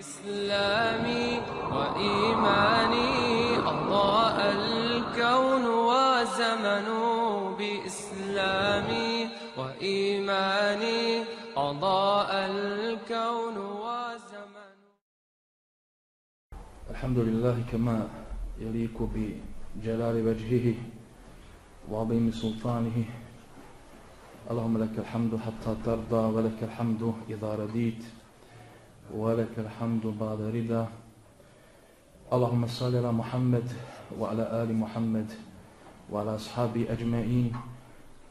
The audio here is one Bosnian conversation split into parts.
إسلامي وإيماني أضاء الكون وزمن بإسلامي وإيماني أضاء الكون وزمن. الحمد لله كما يليق بجلال وجهه وعظيم سلطانه. اللهم لك الحمد حتى ترضى ولك الحمد إذا رديت ولك الحمد بعد رضا اللهم صل على محمد وعلى آل محمد وعلى أصحابه أجمعين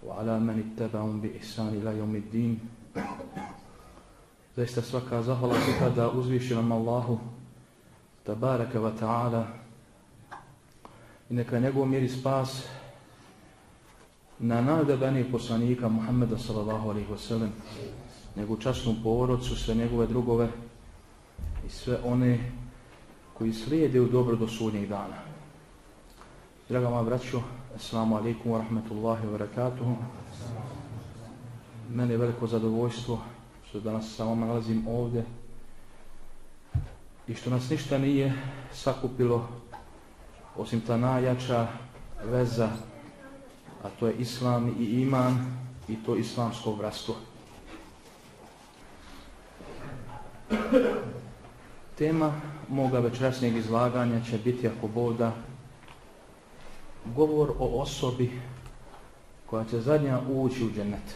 وعلى من اتبعهم بإحسان إلى يوم الدين Zaista svaka zahvala pripada uzvišenom Allahu tabaraka wa ta'ala i neka njegov mir i spas na najdadanije poslanika Muhammeda sallallahu alaihi wasallam nego časnu porodcu, sve njegove drugove i sve one koji slijede u dobro do sudnjeg dana. Draga moja braćo, assalamu alaikum wa rahmatullahi wa barakatuhu. Mene je veliko zadovoljstvo što danas samo nalazim ovdje i što nas ništa nije sakupilo osim ta najjača veza a to je islam i iman i to islamsko vrastvo. Tema moga večerašnjeg izlaganja će biti ako boda govor o osobi koja će zadnja ući u džennet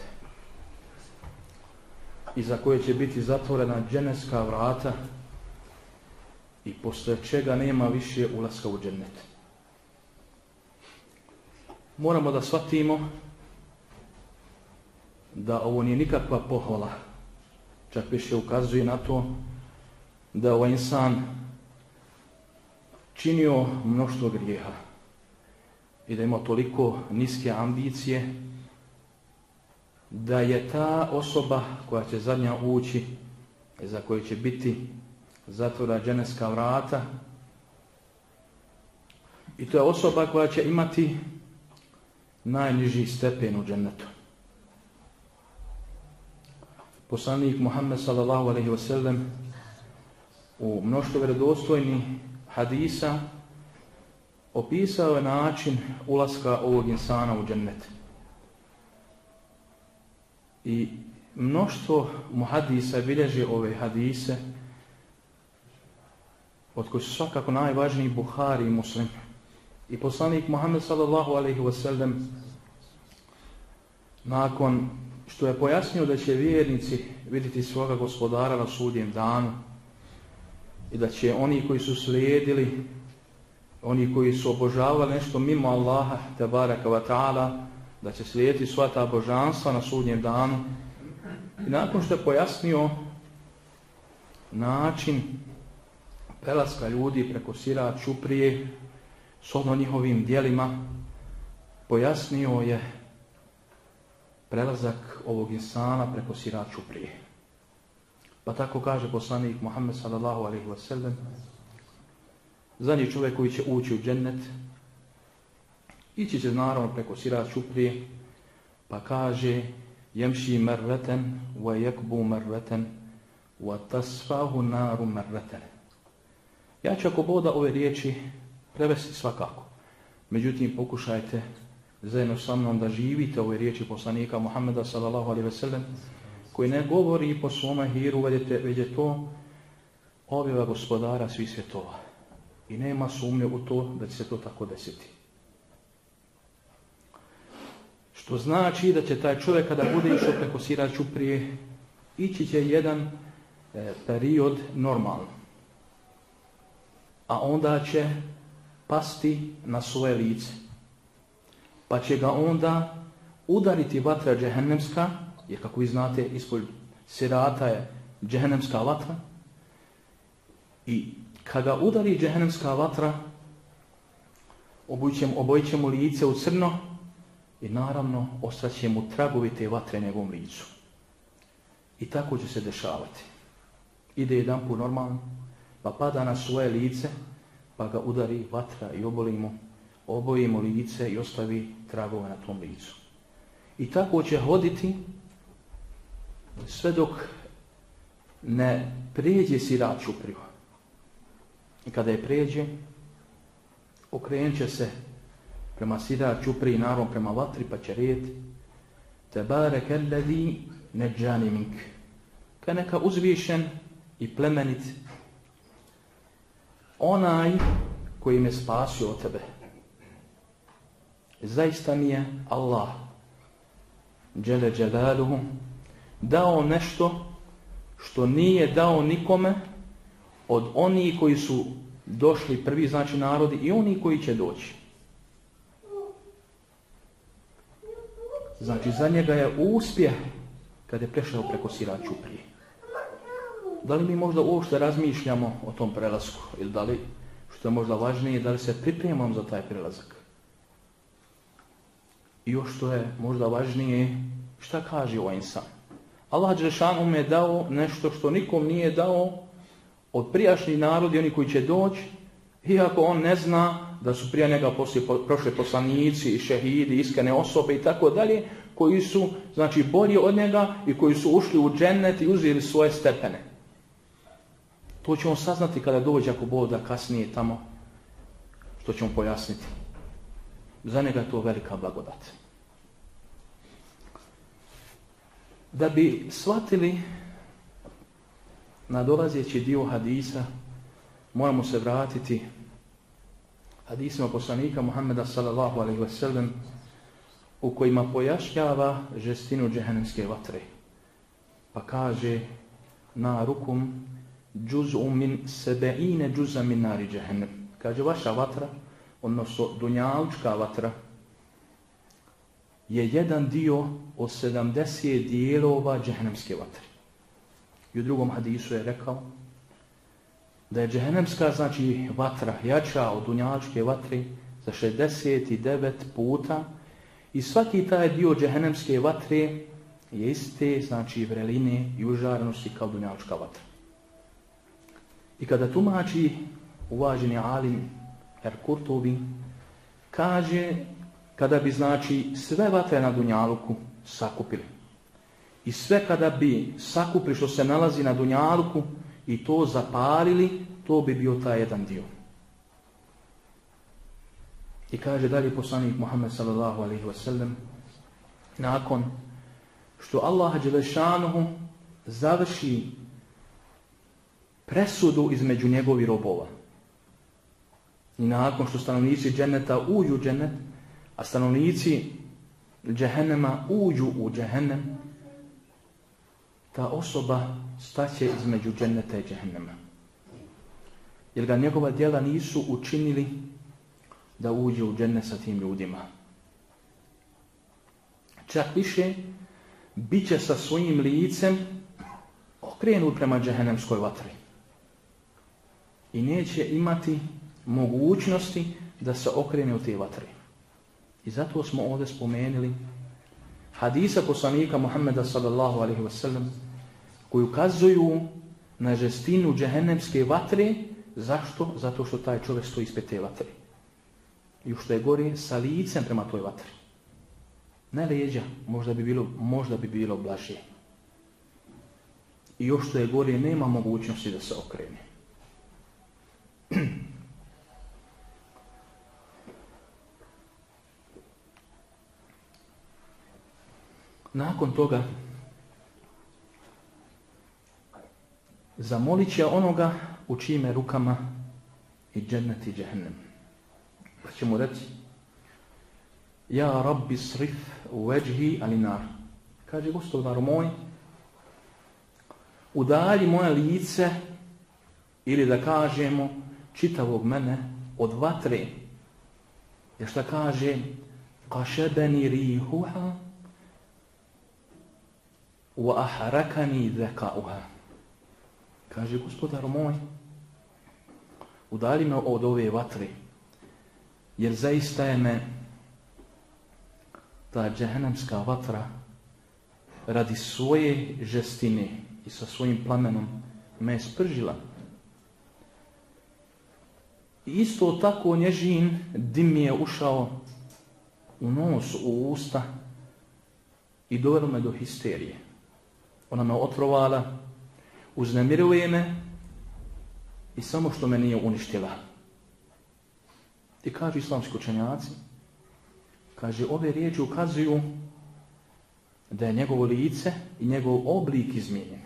i za koje će biti zatvorena dženevska vrata i posle čega nema više ulaska u džennet. Moramo da shvatimo da ovo nije nikakva pohvala. Čak više ukazuje na to da ovaj insan činio mnoštvo grijeha i da ima toliko niske ambicije da je ta osoba koja će zadnja ući za koju će biti zatvora dženevska vrata i to je osoba koja će imati najniži stepen u džennetu. Poslanik Muhammed sallallahu alaihi wa sallam u mnoštvo vredostojnih hadisa opisao je način ulaska ovog insana u džennet. I mnoštvo muhadisa bilježi ove hadise od koji su svakako najvažniji Buhari i Muslim. I poslanik Muhammed sallallahu alaihi wasallam nakon što je pojasnio da će vjernici vidjeti svoga gospodara na sudjem danu i da će oni koji su slijedili, oni koji su obožavali nešto mimo Allaha, tabaraka wa ta'ala, da će slijediti sva ta božanstva na sudnjem danu. I nakon što je pojasnio način prelaska ljudi preko sira čuprije s ono njihovim dijelima, pojasnio je prelazak ovog insana preko sira čuprije. Pa tako kaže poslanik Muhammed sallallahu alaihi wa sallam, zadnji čovjek koji će ući u džennet, ići će naravno preko sira čuprije, pa kaže, jemši merveten, wa yakbu merveten, wa tasfahu naru merveten. Ja ću ako boda ove riječi prevesti svakako. Međutim, pokušajte zajedno sa mnom da živite ove riječi poslanika Muhammeda sallallahu alaihi ve sellem, koji ne govori po svome hiru, već je to objava gospodara svih svjetova. I nema sumnje u to da će se to tako desiti. Što znači da će taj čovjek kada bude išao preko siraću prije, ići će jedan e, period normalno. A onda će pasti na svoje lice. Pa će ga onda udariti vatra džehennemska, jer kako vi znate, ispod sirata je džehennemska vatra. I kada udari džehennemska vatra, obućem, će mu lice u crno i naravno ostaće mu tragovi te vatre njegovom licu. I tako će se dešavati. Ide jedan put normalno, pa pada na svoje lice, pa ga udari vatra i obolimo, obojimo lice i ostavi tragove na tom licu. I tako će hoditi sve dok ne prijeđe sirač čupriju. I kada je prijeđe, okrenut će se prema sirat i naravno prema vatri, pa će rijeti Tebare kelladi neđani mink. Ka neka uzvišen i plemenit onaj koji me spasio od tebe. Zaista mi je Allah Đele Đelaluhum dao nešto što nije dao nikome od onih koji su došli prvi znači narodi i oni koji će doći. Znači za njega je uspjeh kad je prešao preko sira prije. Da li mi možda uopšte razmišljamo o tom prelasku ili da li što je možda važnije da li se pripremam za taj prelazak. I još što je možda važnije šta kaže ovaj insan. Allah Đelešanu mu je dao nešto što nikom nije dao od prijašnjih narodi, oni koji će doći, iako on ne zna da su prije njega poslije, prošle poslanici, šehidi, iskane osobe i tako dalje, koji su znači bolji od njega i koji su ušli u džennet i uzeli svoje stepene. To ćemo saznati kada dođe ako Bog da kasnije tamo, što ćemo pojasniti. Za njega je to velika blagodat. Da bi shvatili na dolazeći dio hadisa, moramo se vratiti hadisima poslanika Muhammeda sallallahu alaihi wa sallam u kojima pojašnjava žestinu džehennemske vatre. Pa kaže na rukum džuz'u min sebeine džuza min nari džehennem. Kaže vaša vatra, odnosno dunjalučka vatra, je jedan dio od 70 dijelova džehennemske vatre. I u drugom hadisu je rekao da je džehennemska znači vatra jača od dunjačke vatre za 69 puta i svaki taj dio džehennemske vatre je iste znači vreline i užarenosti kao dunjačka vatra. I kada tumači uvaženi Alim Erkurtovi, kaže kada bi znači sve vatre na Dunjaluku sakupili. I sve kada bi sakupili što se nalazi na Dunjaluku i to zapalili, to bi bio taj jedan dio. I kaže dalje poslanik Muhammed sallallahu alaihi wasallam nakon što Allah Đelešanuhu završi presudu između njegovi robova. I nakon što stanovnici dženeta uđu u dženet, a stanovnici džehennema uđu u džehennem, ta osoba staće između dženeta i džehennema. Jer ga njegova djela nisu učinili da uđe u džennet sa tim ljudima. Čak više, bit će sa svojim licem okrenut prema džehennemskoj vatri i neće imati mogućnosti da se okrene u te vatre. I zato smo ovdje spomenuli hadisa poslanika Muhammeda sallallahu alaihi wa sallam koji ukazuju na žestinu džehennemske vatre. Zašto? Zato što taj čovjek stoji ispred te vatre. I što je gori sa licem prema toj vatri. Ne leđa, možda bi bilo, možda bi bilo blaže. I još što je gori, nema mogućnosti da se okrene. Nakon toga zamolit će onoga u čime rukama i džennet i džehennem. Pa će mu reći Ja rabbi srif veđhi alinar. Kaže gospodar moj udalji moje lice ili da kažemo čitavog mene od vatre. Jer šta kaže? Kašebeni rihuha wa ahrakani zekauha. Kaže gospodar moj, udali me od ove vatre, jer zaista je me ta džehennemska vatra radi svoje žestine i sa svojim plamenom me spržila. Isto tako nježin dim mi je ušao u nos, u usta i dovelo me do histerije. Ona me otrovala, uznemiruje me i samo što me nije uništila. I kažu islamski učenjaci, kaže, ove riječi ukazuju da je njegovo lice i njegov oblik izmijenjen.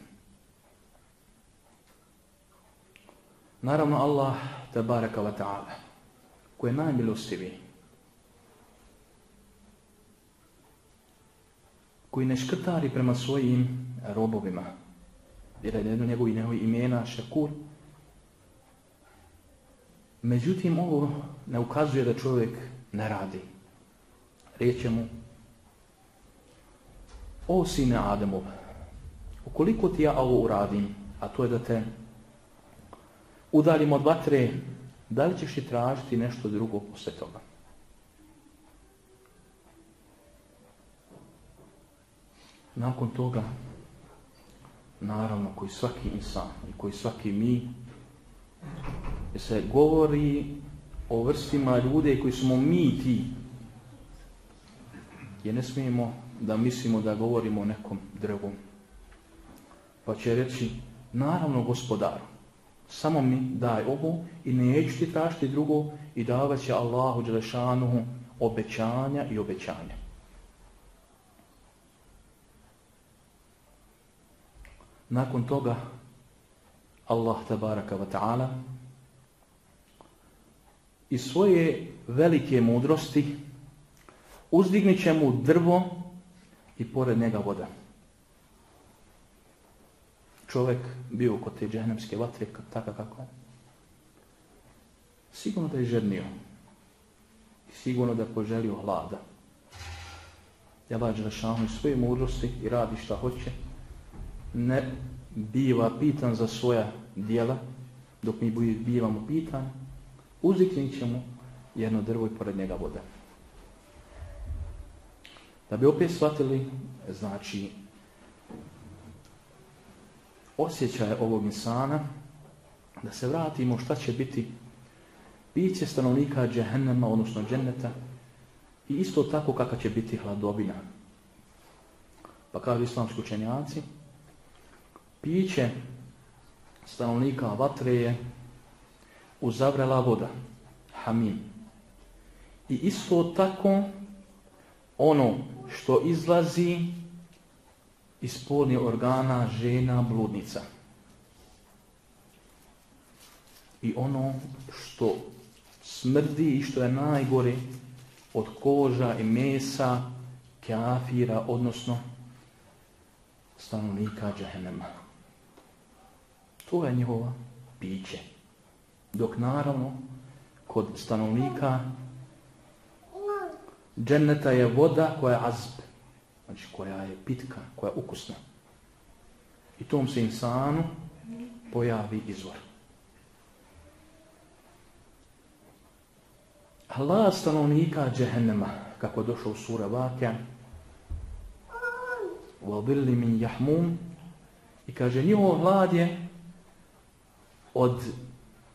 Naravno, Allah, tabaraka wa ta'ala, koji je najmilostiviji, koji ne škrtari prema svojim robovima, jer je jedno njegovi njegovi imena Šakur. Međutim, ovo ne ukazuje da čovjek ne radi. Riječe mu, o sine Ademov, ukoliko ti ja ovo uradim, a to je da te udalim od vatre, da li ćeš i tražiti nešto drugo posle toga? Nakon toga, naravno, koji svaki insan i koji svaki mi, se govori o vrstima ljude koji smo mi ti, Jer ne smijemo da mislimo da govorimo o nekom drugom. Pa će reći, naravno gospodaru, samo mi daj ovo i neću ti tražiti drugo i davat će Allahu Đelešanuhu obećanja i obećanja. Nakon toga Allah tabaraka wa ta'ala i svoje velike mudrosti uzdignit će mu drvo i pored njega voda. Čovjek bio kod te džahnemske vatre, tako kako je. Sigurno da je žernio. I sigurno da je poželio hlada. Ja bađe da šamu svoje mudrosti i radi šta hoće. Ne biva pitan za svoja dijela, dok mi bivamo pitan, uziknit ćemo jedno drvo i pored njega voda. Da bi opet shvatili, znači, osjećaje ovog insana, da se vratimo šta će biti biće stanovnika džehennema, odnosno dženneta, i isto tako kakva će biti hladobina. Pa kao islamski učenjaci, piće stanovnika vatre je uzavrela voda, hamim. I isto tako ono što izlazi iz polnih organa žena bludnica. I ono što smrdi i što je najgore od koža i mesa kafira, odnosno stanovnika džahennema. To je njihova piće. Dok naravno, kod stanovnika dženneta je voda koja je azb, znači koja je pitka, koja je ukusna. I tom se insanu pojavi izvor. Allah stanovnika džehennema, kako je došao u sura Vakja, وَضِلِّ مِنْ يَحْمُونَ i kaže njihov hlad je od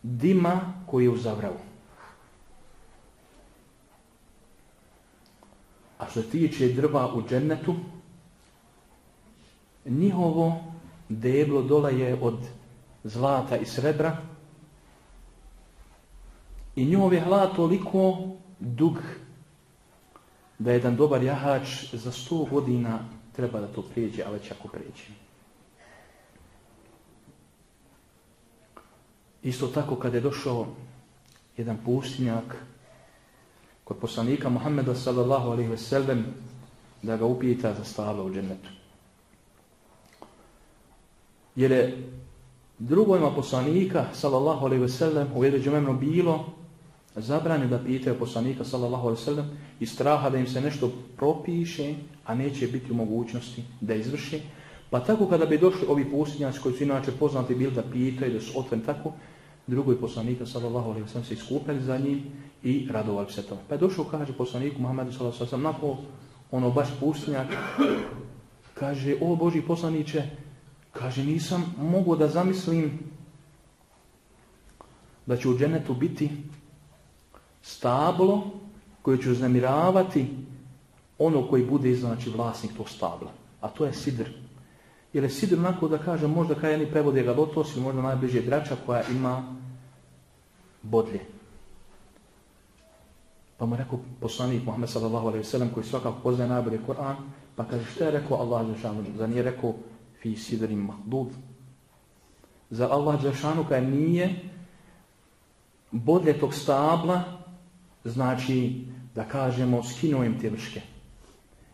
dima koji je u zavravu. A što tiče drva u džennetu, njihovo deblo dola je od zlata i srebra i njihov je hlad toliko dug da jedan dobar jahač za sto godina treba da to prijeđe, a već ako prijeđe. Isto tako kada je došao jedan pustinjak kod poslanika Muhammeda sallallahu alaihi ve sellem da ga upita za stava u džennetu. Jer je drugojima poslanika sallallahu alaihi ve sellem u jednom bilo zabranio da pitaju poslanika sallallahu alaihi ve sellem i straha da im se nešto propiše, a neće biti u mogućnosti da izvrši. Pa tako kada bi došli ovi pustinjaci koji su inače poznati bili da pitaju, da su otvoreni tako, drugoj poslanika sallallahu alejhi ve sellem se iskupili za njim i radovali se to. Pa je došao kaže poslaniku Muhammedu sallallahu alejhi ve sellem ono baš pustinjak kaže o Boži poslanice kaže nisam mogao da zamislim da će u dženetu biti stablo koje će uznemiravati ono koji bude znači vlasnik tog stabla. A to je sidr. Jer je sidr onako da kaže, možda kaj jedni prevode ga lotos ili možda najbliže braća koja ima bodlje. Pa mu rekao poslanik Muhammed sallallahu alaihi sallam koji svakako poznaje najbolje Kur'an, pa kaže što je rekao Allah Đešanu, za nije rekao fi sidrim mahdud. Za Allah Đešanu kaj nije bodlje tog stabla, znači da kažemo skinuo im te vrške.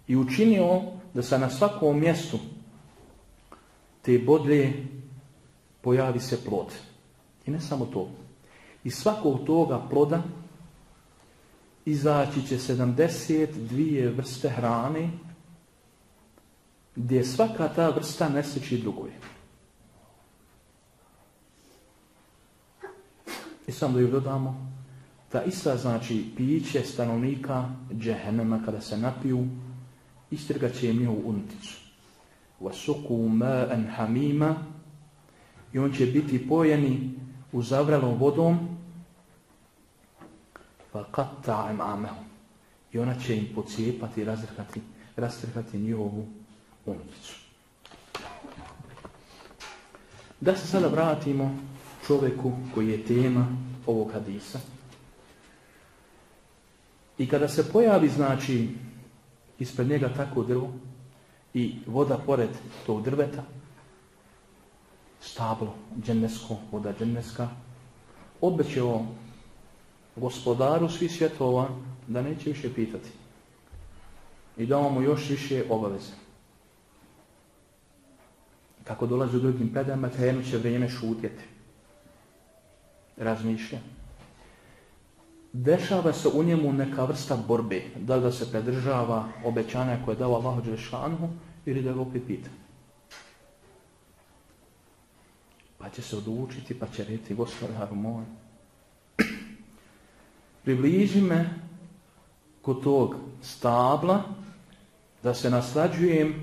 I učinio da se na svakom mjestu te bodlje pojavi se plod. I ne samo to. Iz svakog toga ploda izaći će 72 vrste hrane gdje svaka ta vrsta neseći drugoj. I sam da ju dodamo, ta ista znači piće stanovnika džehennema kada se napiju, istrgaće im njihovu unticu وَسُقُوا مَاءً حَمِيمًا I on će biti pojeni u zavrelom vodom فَقَطَّعَ مَعَمَهُ I ona će im pocijepati i razrhati, rastrhati njihovu unticu. Da se sada vratimo čovjeku koji je tema ovog hadisa. I kada se pojavi, znači, ispred njega tako drvo i voda pored tog drveta, stablo džennesko, voda dženneska, obećao gospodaru svi svjetova da neće više pitati i dao mu još više obaveze. Kako dolazi u drugim predama, jedno će vrijeme šutjeti. Razmišlja. Dešava se u njemu neka vrsta borbe, da li da se predržava obećanja koje je dao Allahu Đelešanu ili da ga opet pita. Pa će se odlučiti, pa će reći, gospodaru moj, približi me kod tog stabla da se naslađujem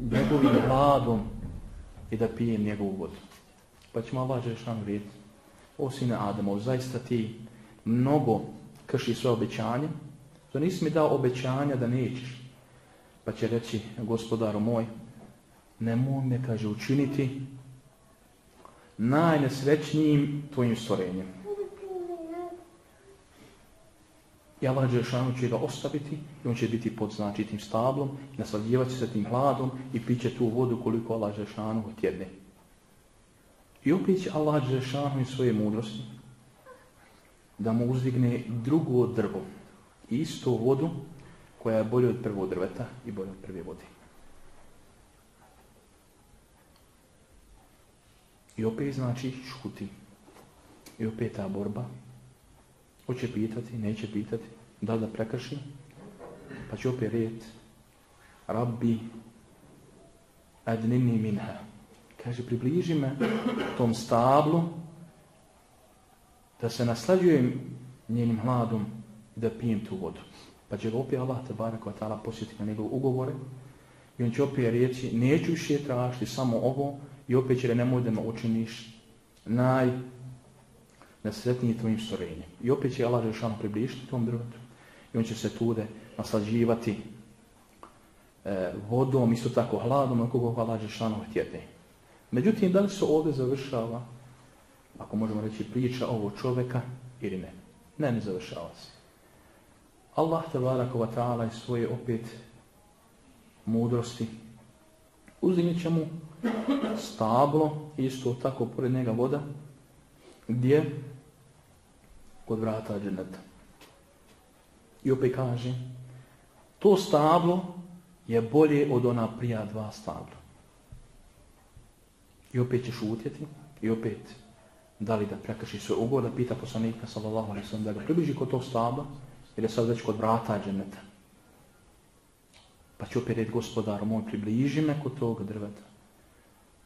njegovim hladom i da pijem njegovu vodu. Pa ćemo Allah Đelešanu reći, o sine Adamov, zaista ti mnogo krši svoje obećanje, to nisi mi dao obećanja da nećeš. Pa će reći, gospodaru moj, nemoj me, kaže, učiniti najnesrećnijim tvojim stvorenjem. I Allah Đelšanu će ga ostaviti i on će biti pod značitim stablom, nasladjivati se tim hladom i piće tu vodu koliko Allah Đelšanu otjedne. I opet će Allah Đelšanu i svoje mudrosti da mu uzdigne drugo drvo, isto vodu koja je bolje od prvog drveta i bolje od prve vode. I opet znači šuti. I opet ta borba. Hoće pitati, neće pitati, da da prekrši. Pa će opet red. Rabbi adnini minha. Kaže, približi me tom stablu da se naslađujem njenim hladom i da pijem tu vodu. Pa će ga opet Allah te barak wa ta'ala posjetiti na njegove ugovore i on će opet reći neću više tražiti samo ovo i opet će da nemoj da me učiniš naj nesretniji tvojim stvorenjem. I opet će Allah Žešanu približiti tom drvetu i on će se tude naslađivati e, vodom, isto tako hladom, ako ga Allah Žešanu htjeti. Međutim, da li se ovdje završava ako možemo reći priča ovog čoveka ili ne. Ne, ne završava se. Allah tabaraka wa ta'ala i svoje opet mudrosti uzimit će mu stablo, isto tako pored njega voda, gdje? Kod vrata dženeta. I opet kaže, to stablo je bolje od ona prija dva stabla. I opet će šutjeti, i opet da li da prekrši svoj ugovor, da pita poslanika sallallahu alaihi sallam da ga približi kod tog stabla, jer je sad već kod vrata dženeta. Pa će opet reći gospodar moj, približi me kod tog drveta.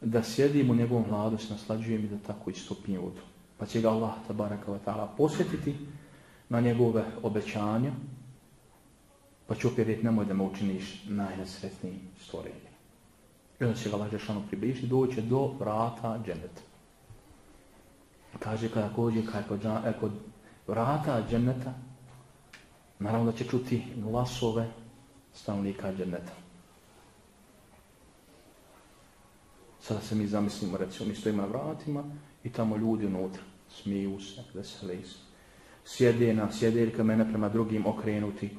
Da sjedim u njegovom hladu, se naslađujem i da tako istopim vodu. Pa će ga Allah, tabaraka wa ta'ala, posjetiti na njegove obećanja, pa će opet reći nemoj da me učiniš najnesretniji stvorenje. I onda će ga Allah Žešanu približi, doće do vrata dženeta. Kaže kada kođe kaj kod, e, kod vrata dženeta, naravno da će čuti glasove stanovnika dženeta. Sada se mi zamislimo, recimo, mi stojimo na vratima i tamo ljudi unutra smiju se, veseli se. Sjede na sjedeljka mene prema drugim okrenuti,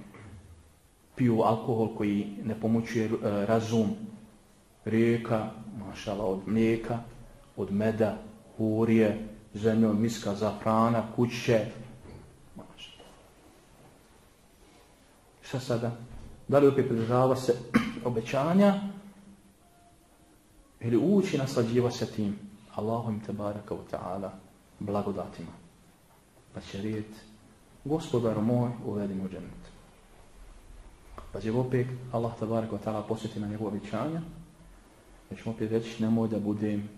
piju alkohol koji ne pomoćuje e, razum, rijeka, mašala, od mlijeka, od meda, hurije, zemljom, miska za prana, kuće. Mašala. Šta sada? Da li opet pridržava se obećanja ili uči naslađiva se tim Allahom te baraka u ta'ala blagodatima. Pa će rijet, gospodar moj, uvedi mu džennet. Pa će opet Allah te baraka u ta'ala posjeti na njegove obećanja. Pa ćemo opet reći, nemoj da budem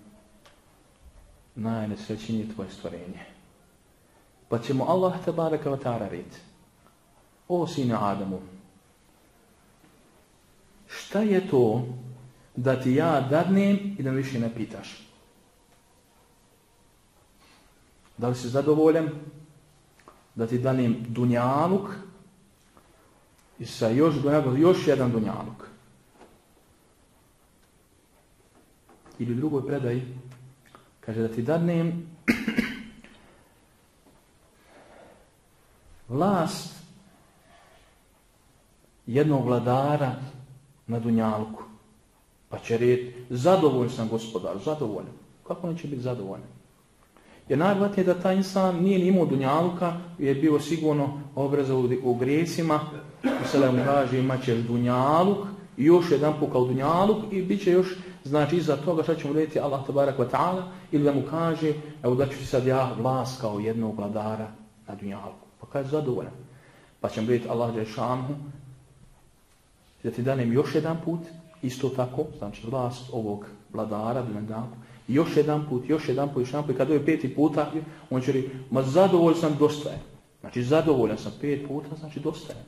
najnesrećenije tvoje stvorenje. Pa ćemo Allah tabarak wa ta'ala reći, o sine Adamu, šta je to da ti ja dadnem i da više ne pitaš? Da li si zadovoljan da ti danim dunjaluk i sa još, dunjaluk, još jedan dunjaluk? Ili u drugoj predaji kaže da ti dadnem vlast jednog vladara na dunjalku. Pa će reći, zadovoljan sam gospodar, zadovoljan. Kako neće biti zadovoljan? Jer najvratnije da taj insan nije ni imao Dunjalka, je bio sigurno obrazao u grijesima, u sada kaže imat će dunjaluk, i još jedan pokal dunjaluk, i bit će još, znači iza toga šta ćemo mu Allah tabarak wa ta'ala, ili da mu kaže, evo da ću ti sad ja vlas kao jednog vladara na dunjalku. Pa kaže zadovoljan. Pa ćemo mu Allah je da ti danem još jedan put, isto tako, znači vlast ovog vladara na dunjalku, još jedan put, još jedan put, još jedan put, i kad je peti puta, on će reći, ma zadovoljan sam, dosta je. Znači, zadovoljan sam pet puta, znači, dosta je.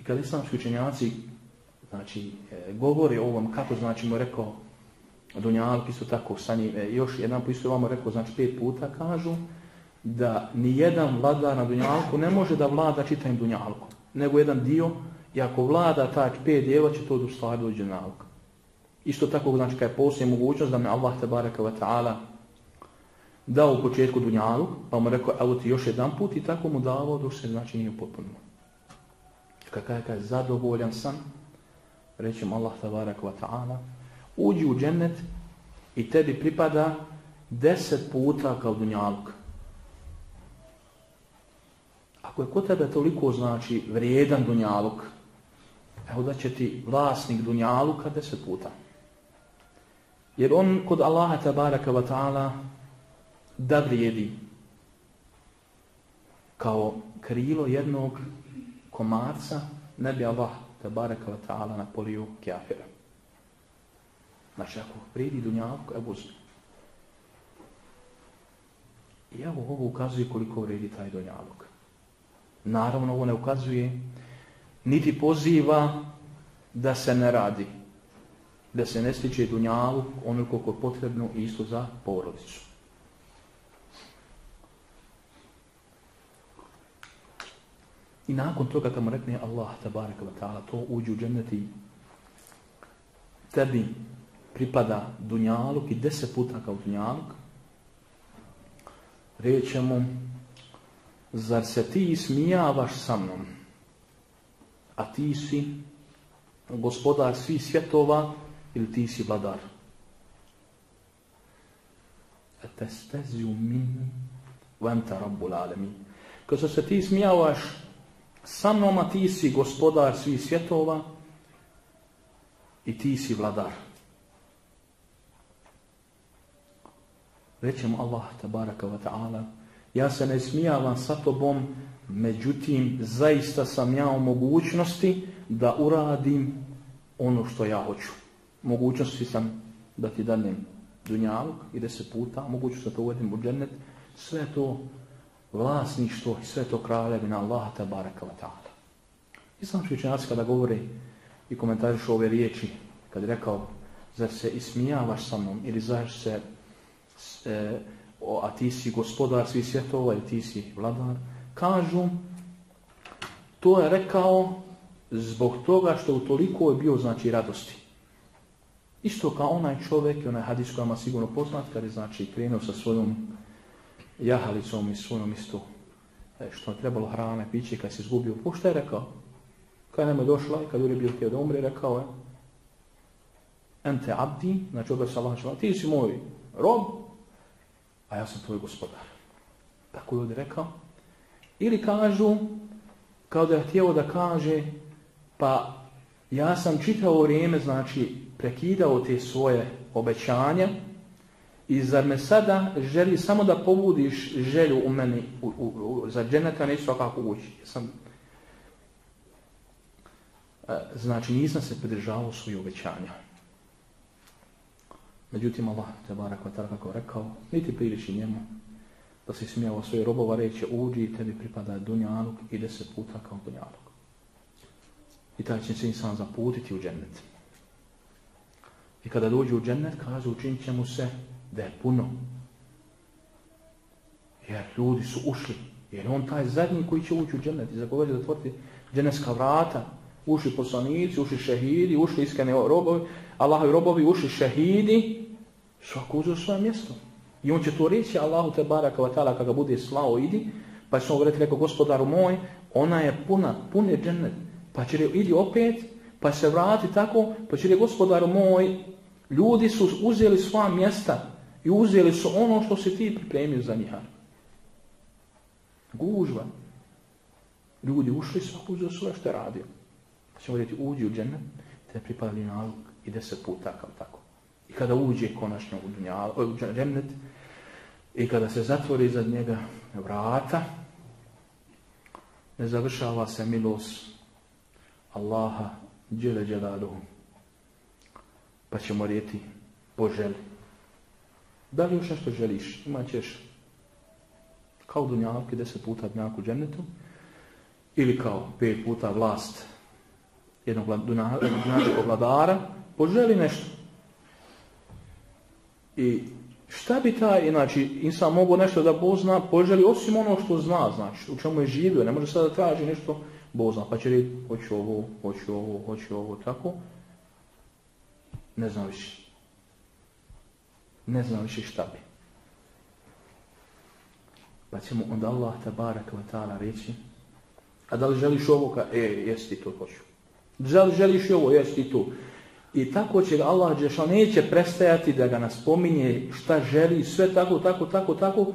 I kad islamski učenjaci, znači, e, govori o ovom, kako znači mu rekao, Dunjalki su tako sa njim, e, još jedan po isto vam rekao, znači, pet puta, kažu, da ni jedan vladar na Dunjalku ne može da vlada čitajim Dunjalku, nego jedan dio, i ako vlada taj pet djeva, će to dostaviti do Dunjalka. Isto tako znači kada je poslije mogućnost da me Allah tabaraka wa ta'ala dao u početku dunjalu, pa mu rekao evo ti još jedan put i tako mu davao dok se znači nije potpuno. Kada je, kada je zadovoljan sam, rećem Allah tabarak wa ta'ala, uđi u džennet i tebi pripada deset puta kao dunjalka. Ako je kod tebe toliko znači vrijedan dunjaluk, evo da će ti vlasnik dunjaluka deset puta. Jer on kod Allaha tabaraka wa ta'ala da vrijedi kao krilo jednog komarca ne bi Allah tabaraka wa ta'ala napolio kjafira. Znači ako vrijedi dunjavku, evo uzme. I evo ovo ukazuje koliko vredi taj dunjavuk. Naravno ovo ne ukazuje niti poziva da se ne radi da se ne stiče dunjavuk ono koliko je potrebno isto za porodicu. I nakon toga kad mu rekne Allah tabaraka wa ta'ala to uđu u dženneti tebi pripada dunjaluk i deset puta kao dunjaluk reće mu zar se ti smijavaš sa mnom a ti si gospodar svih svjetova ili ti si vladar. Etesteziju min venta rabbul alemin. Kad se ti smijavaš sa mnom, a ti si gospodar svih svjetova i ti si vladar. Rećemo Allah tabaraka wa ta'ala ja se ne smijavam sa tobom međutim zaista sam ja u mogućnosti da uradim ono što ja hoću mogućnosti sam da ti danem dunjaluk i deset puta, mogućnost da to uvedim u džennet, sve to vlasništvo i sve to kraljevina Allaha tabaraka wa ta'ala. Islamski učenjaci kada govori i komentarišu ove riječi, kad je rekao, zar se ismijavaš sa mnom? Ili zar se, e, o, a ti si gospodar svih svjetova ili ti si vladar, kažu, to je rekao zbog toga što u toliko je bio znači radosti. Isto kao onaj čovjek, onaj hadis koja ima sigurno poznat, kada je znači krenuo sa svojom jahalicom i svojom isto e, što je trebalo hrane, piće, kad se izgubio. Po što je rekao? Kad nam je došla i kad je bio htio da umre, rekao je Ente abdi, znači obje se Allah, ti si moj rob, a ja sam tvoj gospodar. Tako je ovdje rekao. Ili kažu, kao da je htio da kaže, pa ja sam čitao vrijeme, znači, prekidao te svoje obećanja i zar me sada želi samo da pobudiš želju u meni u, u, u, za dženeta, neću svakako ući. Sam, e, znači, nisam se pridržavao svoje obećanja. Međutim, Allah, te barak kako rekao, niti priliči njemu da se smijao svoje robova reće uđi i tebi pripada dunjaluk i deset puta kao dunjaluk. I taj će se insan zaputiti u džennet. I kada dođe u džennet, kaže učinit će mu se da je puno. Jer ljudi su ušli. Jer on taj zadnji koji će ući u džennet i za koga će zatvoriti vrata. Ušli poslanici, ušli šehidi, ušli iskreni robovi, Allahovi robovi, ušli šehidi. Svako uzeo svoje mjesto. I on će to reći Allahu te baraka wa ta'ala kada bude slao idi, pa će on govoriti rekao gospodaru moj, ona je puna, pun je džennet. Pa će reći idi opet, pa se vrati tako, pa će reći gospodaru moj, ljudi su uzeli sva mjesta i uzeli su ono što se ti pripremio za njih. Gužva. Ljudi ušli, svako uzeo svoje što je radio. Pa ćemo reći uđi u džennet, te pripadali nalog i deset puta kao tako. I kada uđe konačno u, dunjal, u džennet, I kada se zatvori za njega vrata, ne završava se milost Allaha džele dželaluhu. Pa ćemo rijeti poželi. Da li još nešto želiš? Imaćeš kao dunjavke deset puta dnjavku džennetu ili kao pet puta vlast jednog dunjavkog vladara. Poželi nešto. I Šta bi taj, znači, insan mogu nešto da Bog zna, poželi osim ono što zna, znači, u čemu je živio, ne može sada da traži nešto Bog zna, pa će reći, hoću ovo, hoću ovo, hoću ovo, tako. Ne znam više. Ne znam više šta bi. Pa ćemo onda Allah tabarak wa ta'ala reći, a da li želiš ovo, ka, e, jesi ti to hoću. Da li želiš ovo, jesi ti to. I tako će ga Allah Đešan neće prestajati da ga naspominje šta želi, sve tako, tako, tako, tako,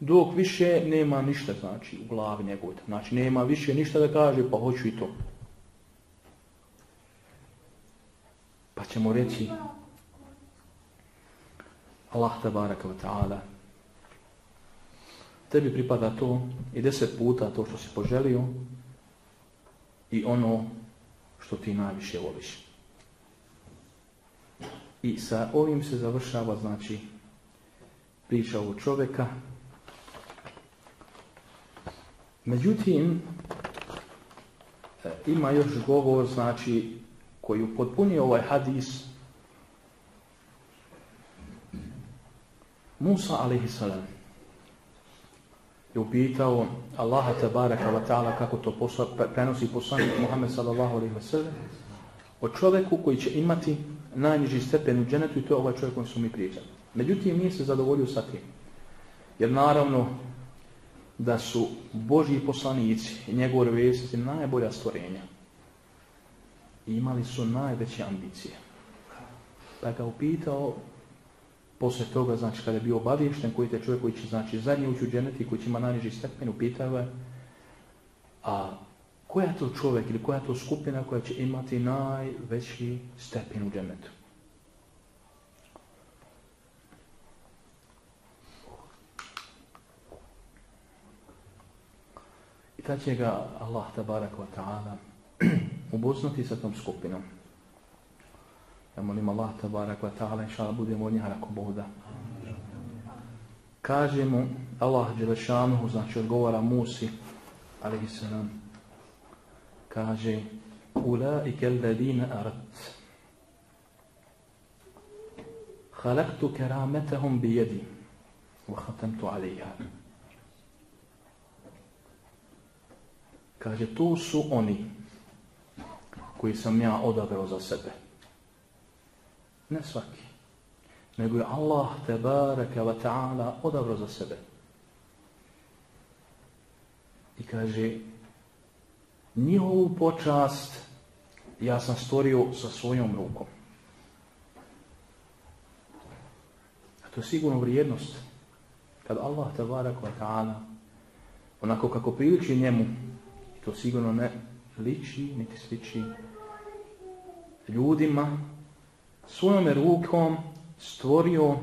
dok više nema ništa znači u glavi njegove. Znači nema više ništa da kaže, pa hoću i to. Pa ćemo reći Allah tabaraka wa ta'ala tebi pripada to i deset puta to što si poželio i ono što ti najviše voliš. I sa ovim se završava, znači, priča ovog čoveka. Međutim, e, ima još govor, znači, koji upotpunio ovaj hadis Musa a.s. je upitao Allaha tabaraka wa ta'ala kako to posla, prenosi poslanik Muhammed sallallahu alaihi wa sallam o čoveku koji će imati najniži stepen u dženetu i to je ovaj čovjek koji su mi pričali. Međutim, nije se zadovoljio sa tim. Jer naravno da su Božji poslanici i njegove vijesti najbolja stvorenja. I imali su najveće ambicije. Pa ga upitao posle toga, znači kada je bio obavješten koji te čovjek koji će znači zadnji ući u dženeti koji će ima najniži stepen, upitava je a koja je to čovjek ili koja je to skupina koja će imati najveći stepen u dženetu? I tad će ga Allah tabarak wa ta'ala upoznati sa tom skupinom. Ja molim Allah tabarak wa ta'ala inša Allah budemo od njega ako Bog. Kaže mu Allah Đelešanuhu, znači odgovara Musi, alaihi sallam, kaže ulaike alladine arat bi jedi wa khatamtu alaiha kaže to su oni koji sam ja odabrao za sebe Ne svaki. Nego je Allah te baraka wa ta'ala odabro za sebe. I kaže, njihovu počast ja sam stvorio sa svojom rukom. A to je sigurno vrijednost. Kad Allah te baraka wa ta'ala onako kako priliči njemu, to sigurno ne liči, niti sliči ljudima, svojom rukom stvorio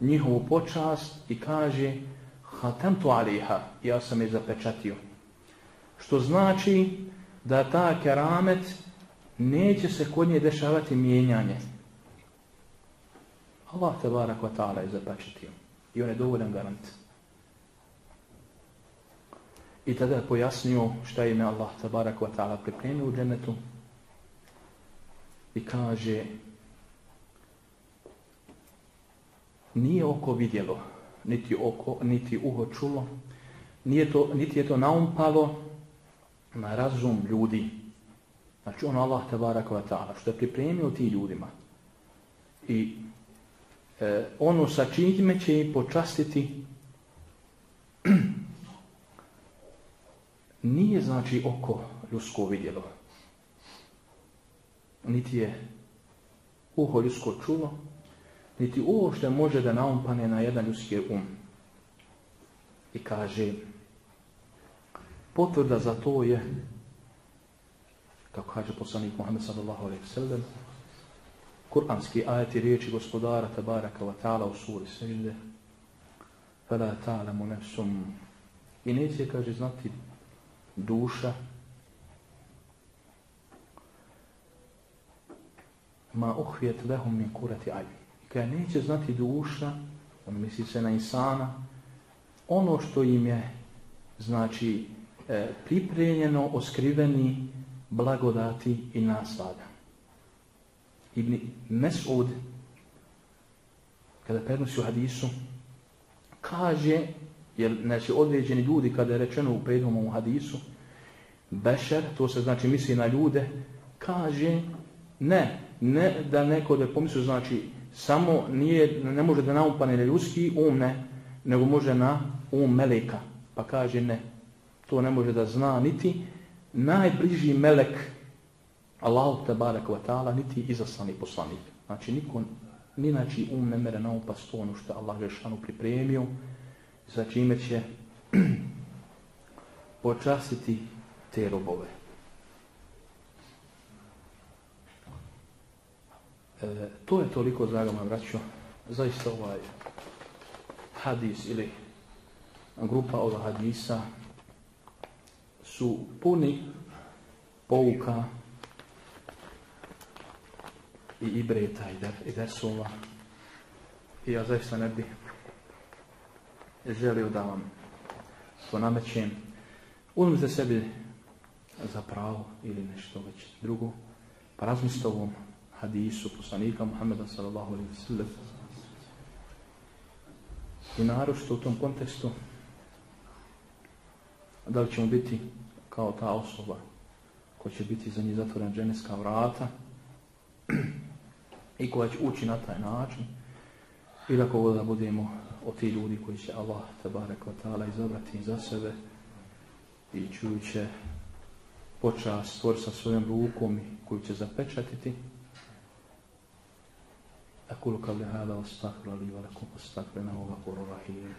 njihovu počast i kaže hatemtu aliha, ja sam je zapečatio. Što znači da ta keramet neće se kod nje dešavati mijenjanje. Allah te barak wa ta'ala je zapečatio. I on je dovoljan garant. I tada je pojasnio šta ime Allah te barak wa ta'ala pripremio u džennetu. I kaže nije oko vidjelo, niti, oko, niti uho čulo, nije to, niti je to naumpalo na razum ljudi. Znači ono Allah te baraka wa ta'ala, što je pripremio ti ljudima. I e, ono sa čime će im počastiti nije znači oko ljudsko vidjelo. Niti je uho ljudsko čulo, niti što može da naumpane na jedan ljudski um. I kaže, potvrda za to je, kako kaže poslanik Muhammed sallallahu alaihi sallam, kuranski ajeti riječi gospodara tabaraka wa ta'ala u suri sejde, fela ta'lamu nefsum, i neće, kaže, znati duša, ma uhvijet lehum min kurati ajni kada neće znati duša, on misli se na insana, ono što im je znači e, pripremljeno, oskriveni blagodati i naslada. Ibn Mesud, kada prenosi u hadisu, kaže, jer znači određeni ljudi, kada je rečeno u prednom hadisu, Bešer, to se znači misli na ljude, kaže, ne, ne da neko da pomisli, znači, samo nije, ne može da naumpane na ljudski um, ne, nego može na um meleka. Pa kaže ne, to ne može da zna niti najbliži melek Allahu te barek wa ta'ala, niti izaslani poslanik. Znači niko, ni znači um ne mere naupast ono što Allah Žešanu pripremio, za čime će počastiti te robove. E, to je toliko, draga moja braćo, zaista ovaj hadis ili grupa ova hadisa su puni pouka i ibreta i, der, i dersova. I ja zaista ne bi želio da vam to namećem. Uzmite sebi za pravo ili nešto već drugo, pa razmislite ovom hadisu poslanika Muhammeda sallallahu alaihi sallam. I narošto u tom kontekstu da li ćemo biti kao ta osoba koja će biti za njih zatvorena dženevska vrata i koja će ući na taj način ili ako da budemo od ti ljudi koji će Allah tabarek wa ta'ala izabrati za sebe i čujuće počast stvor sa svojom rukom koju će zapečatiti أقول قبل هذا واستغفر لي ولكم واستغفر إنه غفور رحيم